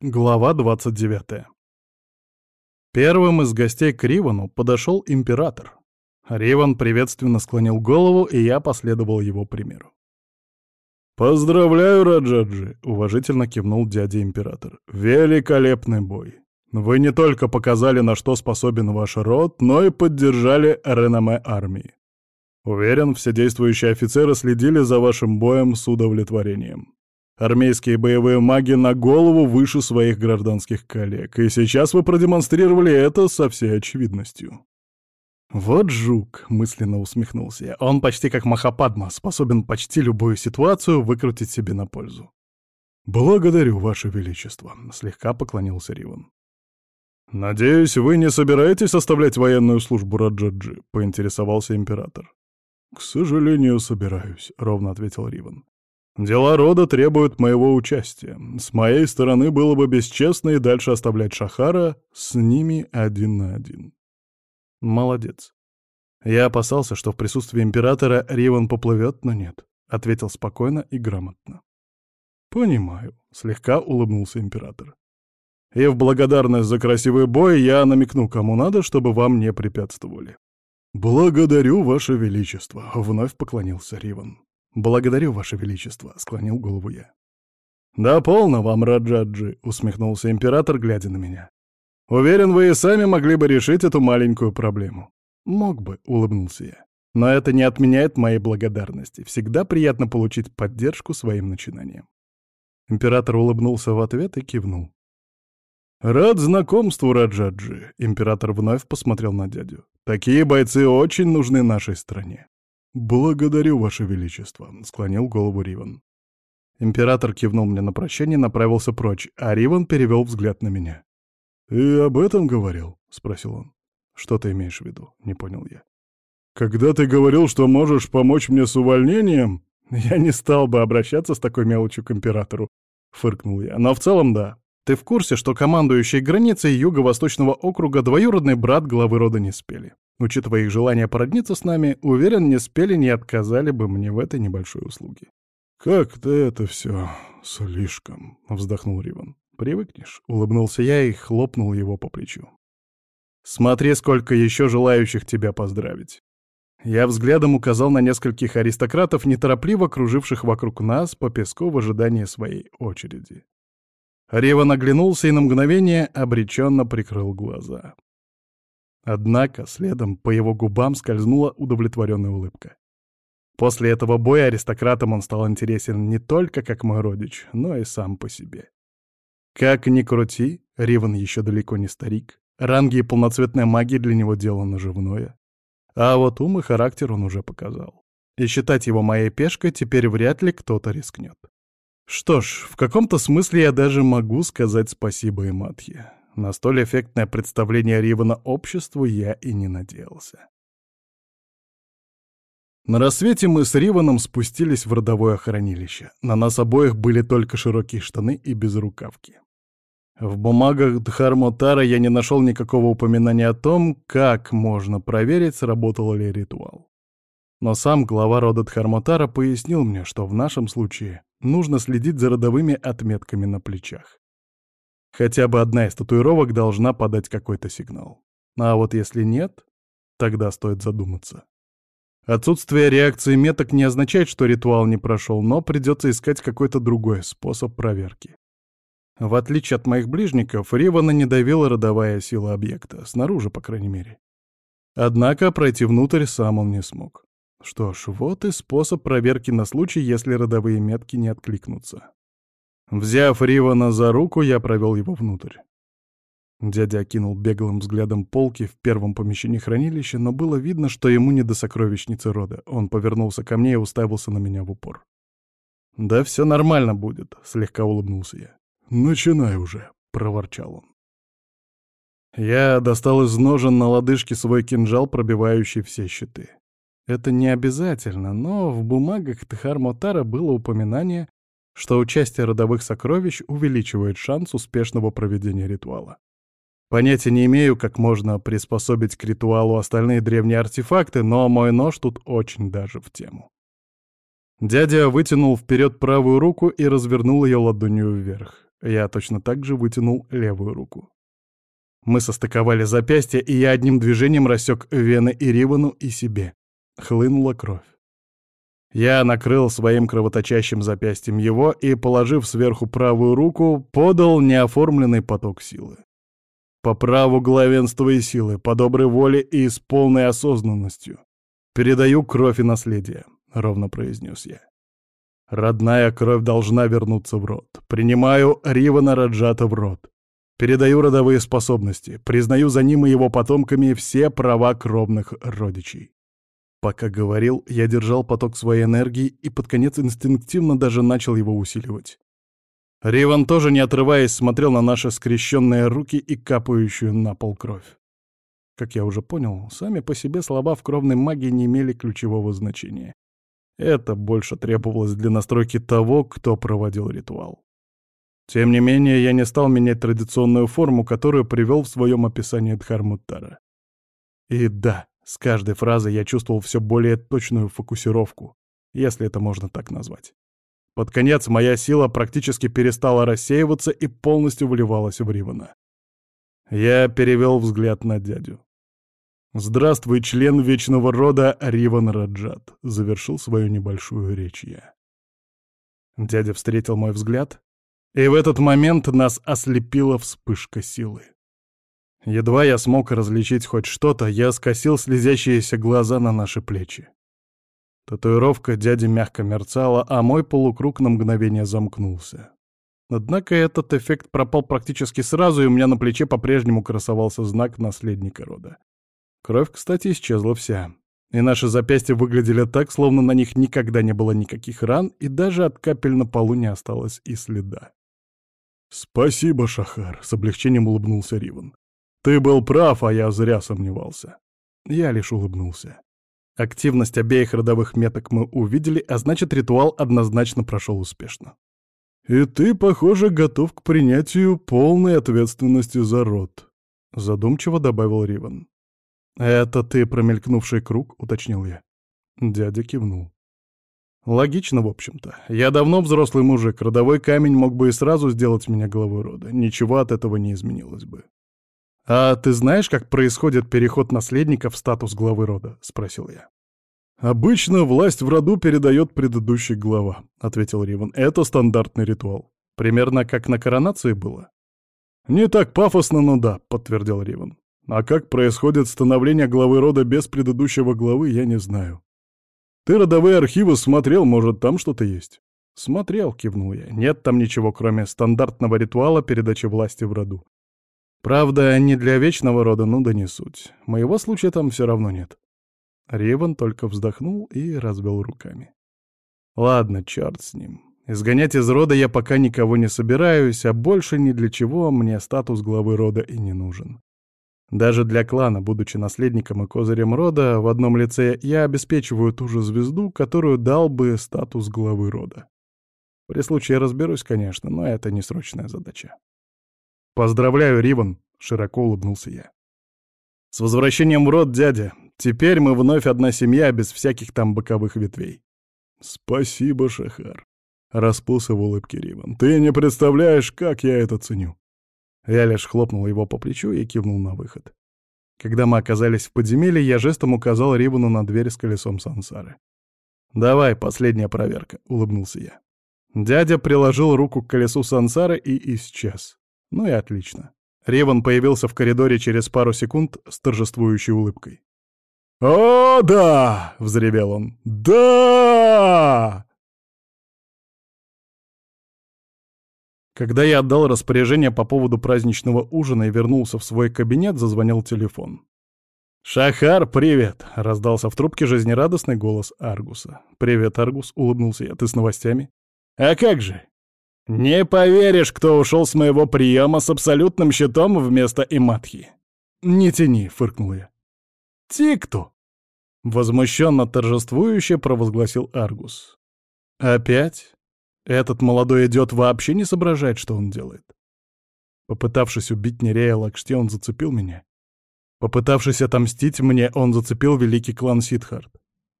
Глава 29. Первым из гостей к Ривану подошел император. Риван приветственно склонил голову, и я последовал его примеру. «Поздравляю, Раджаджи!» — уважительно кивнул дядя-император. «Великолепный бой! Вы не только показали, на что способен ваш род, но и поддержали реноме армии. Уверен, все действующие офицеры следили за вашим боем с удовлетворением. Армейские боевые маги на голову выше своих гражданских коллег, и сейчас вы продемонстрировали это со всей очевидностью. «Вот жук», — мысленно усмехнулся я. «Он почти как Махападма, способен почти любую ситуацию выкрутить себе на пользу». «Благодарю, Ваше Величество», — слегка поклонился Риван. «Надеюсь, вы не собираетесь оставлять военную службу Раджаджи?» — поинтересовался император. «К сожалению, собираюсь», — ровно ответил Риван. Дела рода требуют моего участия. С моей стороны было бы бесчестно и дальше оставлять Шахара с ними один на один. Молодец. Я опасался, что в присутствии императора Риван поплывет, но нет. Ответил спокойно и грамотно. «Понимаю», — слегка улыбнулся император. «И в благодарность за красивый бой я намекну, кому надо, чтобы вам не препятствовали». «Благодарю, Ваше Величество», — вновь поклонился Риван. «Благодарю, Ваше Величество», — склонил голову я. «Да полно вам, Раджаджи», — усмехнулся император, глядя на меня. «Уверен, вы и сами могли бы решить эту маленькую проблему». «Мог бы», — улыбнулся я. «Но это не отменяет моей благодарности. Всегда приятно получить поддержку своим начинаниям». Император улыбнулся в ответ и кивнул. «Рад знакомству, Раджаджи», — император вновь посмотрел на дядю. «Такие бойцы очень нужны нашей стране». «Благодарю, Ваше Величество», — склонил голову Риван. Император кивнул мне на прощание и направился прочь, а Риван перевел взгляд на меня. «Ты об этом говорил?» — спросил он. «Что ты имеешь в виду?» — не понял я. «Когда ты говорил, что можешь помочь мне с увольнением, я не стал бы обращаться с такой мелочью к императору», — фыркнул я. «Но в целом да. Ты в курсе, что командующий границей Юго-Восточного округа двоюродный брат главы рода не спели? Учитывая их желание породниться с нами, уверен, не спели, не отказали бы мне в этой небольшой услуге. «Как-то это все слишком», — вздохнул Риван. «Привыкнешь», — улыбнулся я и хлопнул его по плечу. «Смотри, сколько еще желающих тебя поздравить». Я взглядом указал на нескольких аристократов, неторопливо круживших вокруг нас по песку в ожидании своей очереди. Риван оглянулся и на мгновение обреченно прикрыл глаза. Однако следом по его губам скользнула удовлетворенная улыбка. После этого боя аристократам он стал интересен не только как мой родич, но и сам по себе. Как ни крути, Риван еще далеко не старик. Ранги и полноцветная магия для него дело наживное. А вот ум и характер он уже показал. И считать его моей пешкой теперь вряд ли кто-то рискнет. Что ж, в каком-то смысле я даже могу сказать спасибо Иматхе. На столь эффектное представление Ривана обществу я и не надеялся. На рассвете мы с Риваном спустились в родовое хранилище. На нас обоих были только широкие штаны и безрукавки. В бумагах Дхармотара я не нашел никакого упоминания о том, как можно проверить, сработал ли ритуал. Но сам глава рода Дхармотара пояснил мне, что в нашем случае нужно следить за родовыми отметками на плечах. Хотя бы одна из татуировок должна подать какой-то сигнал. А вот если нет, тогда стоит задуматься. Отсутствие реакции меток не означает, что ритуал не прошел, но придется искать какой-то другой способ проверки. В отличие от моих ближников, Ривана не давила родовая сила объекта, снаружи, по крайней мере. Однако пройти внутрь сам он не смог. Что ж, вот и способ проверки на случай, если родовые метки не откликнутся. Взяв Ривана за руку, я провел его внутрь. Дядя окинул беглым взглядом полки в первом помещении хранилища, но было видно, что ему не до сокровищницы рода. Он повернулся ко мне и уставился на меня в упор. «Да все нормально будет», — слегка улыбнулся я. «Начинай уже», — проворчал он. Я достал из ножен на лодыжке свой кинжал, пробивающий все щиты. Это не обязательно, но в бумагах Тхармотара было упоминание что участие родовых сокровищ увеличивает шанс успешного проведения ритуала. Понятия не имею, как можно приспособить к ритуалу остальные древние артефакты, но мой нож тут очень даже в тему. Дядя вытянул вперед правую руку и развернул ее ладонью вверх. Я точно так же вытянул левую руку. Мы состыковали запястья, и я одним движением рассек вены и Ривану, и себе. Хлынула кровь. Я накрыл своим кровоточащим запястьем его и, положив сверху правую руку, подал неоформленный поток силы. По праву главенства и силы, по доброй воле и с полной осознанностью. Передаю кровь и наследие, — ровно произнес я. Родная кровь должна вернуться в род. Принимаю Ривана Раджата в род. Передаю родовые способности, признаю за ним и его потомками все права кровных родичей. Пока говорил, я держал поток своей энергии и под конец инстинктивно даже начал его усиливать. Риван тоже, не отрываясь, смотрел на наши скрещенные руки и капающую на пол кровь. Как я уже понял, сами по себе слова в кровной магии не имели ключевого значения. Это больше требовалось для настройки того, кто проводил ритуал. Тем не менее, я не стал менять традиционную форму, которую привел в своем описании Дхармуттара. И да, с каждой фразой я чувствовал все более точную фокусировку, если это можно так назвать. Под конец моя сила практически перестала рассеиваться и полностью вливалась в Ривана. Я перевел взгляд на дядю. «Здравствуй, член Вечного Рода Риван Раджат», — завершил свою небольшую речь я. Дядя встретил мой взгляд, и в этот момент нас ослепила вспышка силы. Едва я смог различить хоть что-то, я скосил слезящиеся глаза на наши плечи. Татуировка дяди мягко мерцала, а мой полукруг на мгновение замкнулся. Однако этот эффект пропал практически сразу, и у меня на плече по-прежнему красовался знак наследника рода. Кровь, кстати, исчезла вся. И наши запястья выглядели так, словно на них никогда не было никаких ран, и даже от капель на полу не осталось и следа. «Спасибо, Шахар», — с облегчением улыбнулся Риван. «Ты был прав, а я зря сомневался». Я лишь улыбнулся. Активность обеих родовых меток мы увидели, а значит, ритуал однозначно прошел успешно. «И ты, похоже, готов к принятию полной ответственности за род», — задумчиво добавил Риван. «Это ты, промелькнувший круг?» — уточнил я. Дядя кивнул. «Логично, в общем-то. Я давно взрослый мужик, родовой камень мог бы и сразу сделать меня главой рода. Ничего от этого не изменилось бы. «А ты знаешь, как происходит переход наследника в статус главы рода?» — спросил я. «Обычно власть в роду передает предыдущий глава», — ответил Риван. «Это стандартный ритуал. Примерно как на коронации было?» «Не так пафосно, но да», — подтвердил Риван. «А как происходит становление главы рода без предыдущего главы, я не знаю. Ты родовые архивы смотрел, может, там что-то есть?» «Смотрел», — кивнул я. «Нет там ничего, кроме стандартного ритуала передачи власти в роду. Правда, не для вечного рода, ну да не суть. Моего случая там все равно нет. Реван только вздохнул и развел руками. Ладно, черт с ним. Изгонять из рода я пока никого не собираюсь, а больше ни для чего мне статус главы рода и не нужен. Даже для клана, будучи наследником и козырем рода, в одном лице я обеспечиваю ту же звезду, которую дал бы статус главы рода. При случае разберусь, конечно, но это не срочная задача. «Поздравляю, Риван!» — широко улыбнулся я. «С возвращением в род, дядя! Теперь мы вновь одна семья, без всяких там боковых ветвей». «Спасибо, Шахар!» — расплылся в улыбке Риван. «Ты не представляешь, как я это ценю!» Я лишь хлопнул его по плечу и кивнул на выход. Когда мы оказались в подземелье, я жестом указал Ривану на дверь с колесом сансары. «Давай, последняя проверка», — улыбнулся я. Дядя приложил руку к колесу сансары и исчез. Ну и отлично. Реван появился в коридоре через пару секунд с торжествующей улыбкой. «О, да!» — взревел он. «Да!» Когда я отдал распоряжение по поводу праздничного ужина и вернулся в свой кабинет, зазвонил телефон. «Шахар, привет!» — раздался в трубке жизнерадостный голос Аргуса. «Привет, Аргус!» — улыбнулся я. «Ты с новостями?» «А как же! «Не поверишь, кто ушел с моего приема с абсолютным щитом вместо Иматхи!» «Не тяни», — фыркнул я. «Тикту!» — возмущенно торжествующе провозгласил Аргус. «Опять? Этот молодой идиот вообще не соображает, что он делает. Попытавшись убить Нерея Лакшти, он зацепил меня. Попытавшись отомстить мне, он зацепил великий клан Сидхарт.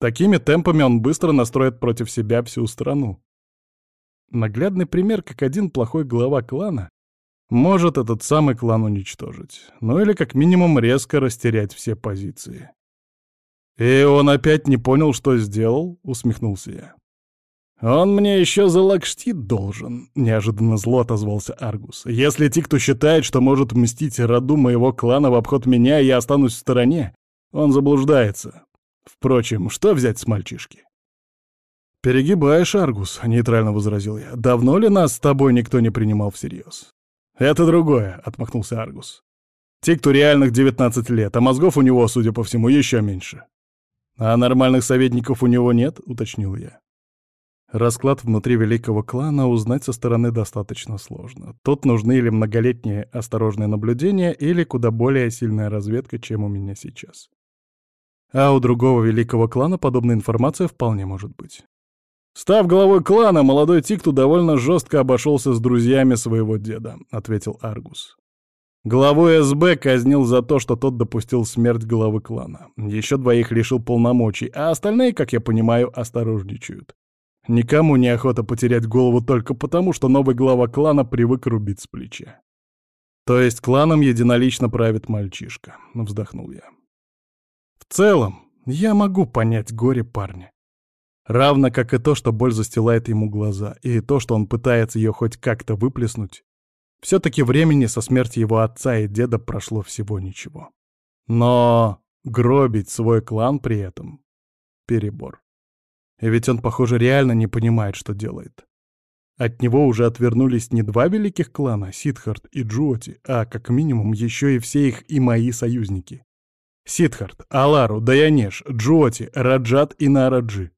Такими темпами он быстро настроит против себя всю страну. Наглядный пример, как один плохой глава клана может этот самый клан уничтожить. Ну или как минимум резко растерять все позиции. «И он опять не понял, что сделал?» — усмехнулся я. «Он мне еще за лакштит должен», — неожиданно зло отозвался Аргус. «Если Тикту считает, что может мстить роду моего клана в обход меня, и я останусь в стороне, он заблуждается. Впрочем, что взять с мальчишки?» «Перегибаешь, Аргус», — нейтрально возразил я. «Давно ли нас с тобой никто не принимал всерьез?» «Это другое», — отмахнулся Аргус. «Тикту реальных 19 лет, а мозгов у него, судя по всему, еще меньше». «А нормальных советников у него нет?» — уточнил я. Расклад внутри великого клана узнать со стороны достаточно сложно. Тут нужны или многолетние осторожные наблюдения, или куда более сильная разведка, чем у меня сейчас. А у другого великого клана подобная информация вполне может быть. «Став главой клана, молодой Тикту довольно жестко обошелся с друзьями своего деда», — ответил Аргус. Главу СБ казнил за то, что тот допустил смерть главы клана. Еще двоих лишил полномочий, а остальные, как я понимаю, осторожничают. Никому не охота потерять голову только потому, что новый глава клана привык рубить с плеча. То есть кланом единолично правит мальчишка, вздохнул я. В целом, я могу понять горе парня. Равно как и то, что боль застилает ему глаза, и то, что он пытается ее хоть как-то выплеснуть, все-таки времени со смерти его отца и деда прошло всего ничего. Но гробить свой клан при этом — перебор. И ведь он, похоже, реально не понимает, что делает. От него уже отвернулись не два великих клана, Сидхарт и Джоти, а как минимум еще и все их и мои союзники. Сидхарт, Алару, Даянеш, Джоти, Раджат и Нараджи.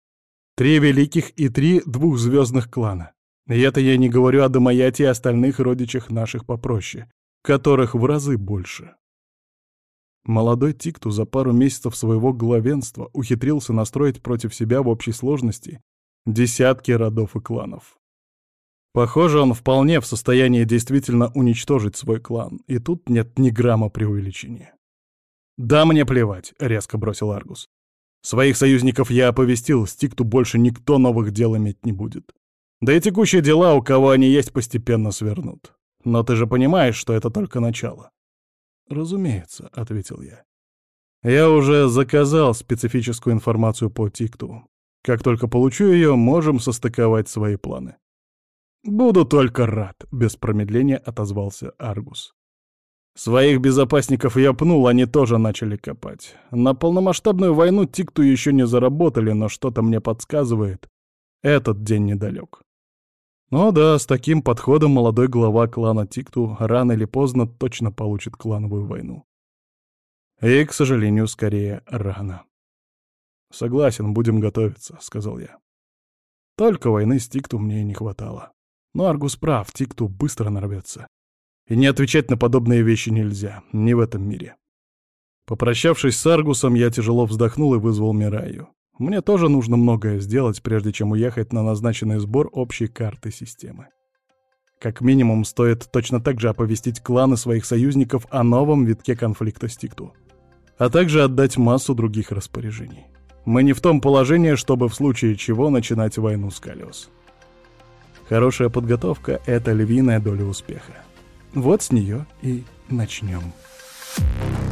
Три великих и три двухзвездных клана. И это я не говорю о Дамаяте и остальных родичах наших попроще, которых в разы больше. Молодой Тикту за пару месяцев своего главенства ухитрился настроить против себя в общей сложности десятки родов и кланов. Похоже, он вполне в состоянии действительно уничтожить свой клан, и тут нет ни грамма преувеличения. «Да мне плевать», — резко бросил Аргус. «Своих союзников я оповестил, с Тикту больше никто новых дел иметь не будет. Да и текущие дела, у кого они есть, постепенно свернут. Но ты же понимаешь, что это только начало. «Разумеется», — ответил я. «Я уже заказал специфическую информацию по Тикту. Как только получу ее, можем состыковать свои планы». «Буду только рад», — без промедления отозвался Аргус. «Своих безопасников я пнул, они тоже начали копать. На полномасштабную войну Тикту еще не заработали, но что-то мне подсказывает. Этот день недалек. Ну да, с таким подходом молодой глава клана Тикту рано или поздно точно получит клановую войну. И, к сожалению, скорее рано. «Согласен, будем готовиться», — сказал я. Только войны с Тикту мне не хватало. Но Аргус прав, Тикту быстро нарвется. И не отвечать на подобные вещи нельзя, не в этом мире. Попрощавшись с Аргусом, я тяжело вздохнул и вызвал Мираю. Мне тоже нужно многое сделать, прежде чем уехать на назначенный сбор общей карты системы. Как минимум, стоит точно так же оповестить кланы своих союзников о новом витке конфликта с Тикту, а также отдать массу других распоряжений. Мы не в том положении, чтобы в случае чего начинать войну с колес. Хорошая подготовка — это львиная доля успеха. Вот с нее и начнем. Thank